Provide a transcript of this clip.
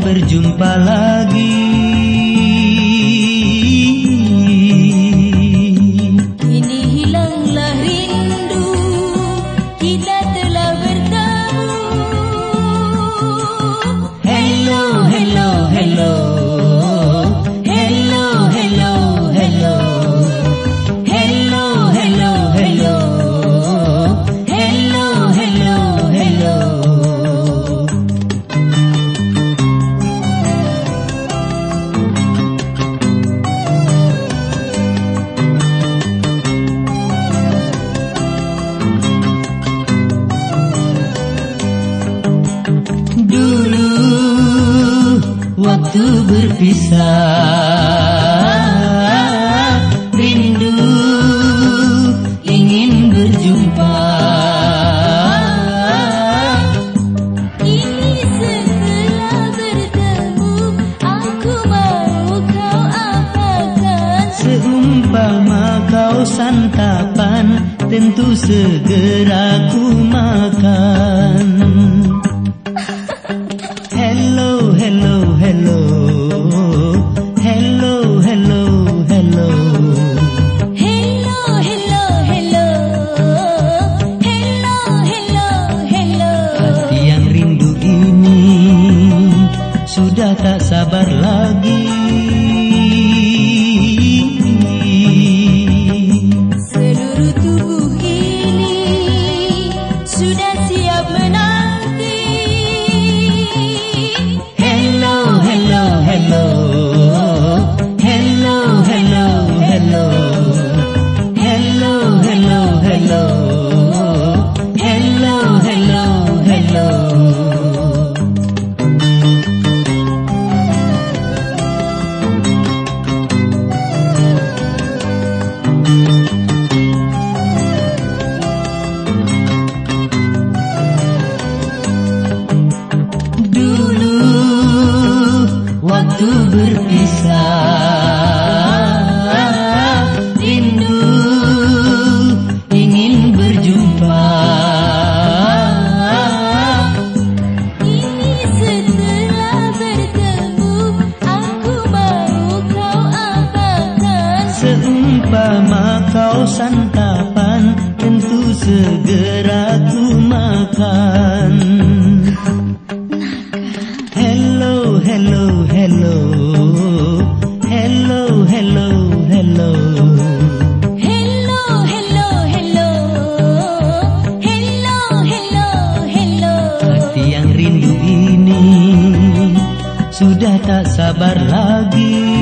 berjumpa lagi. Waktu berpisah. Rindu ingin berjumpa. Kini setelah bertemu, aku mau kau apakan? Seumpama kau santapan Tentu segera ku makan Seumpama kau santapan Tentu segera ku makan Hello, hello, hello Hello, hello, hello Hello, hello, hello. Hello, hello, hello. Hati yang rindu ini Sudah tak sabar lagi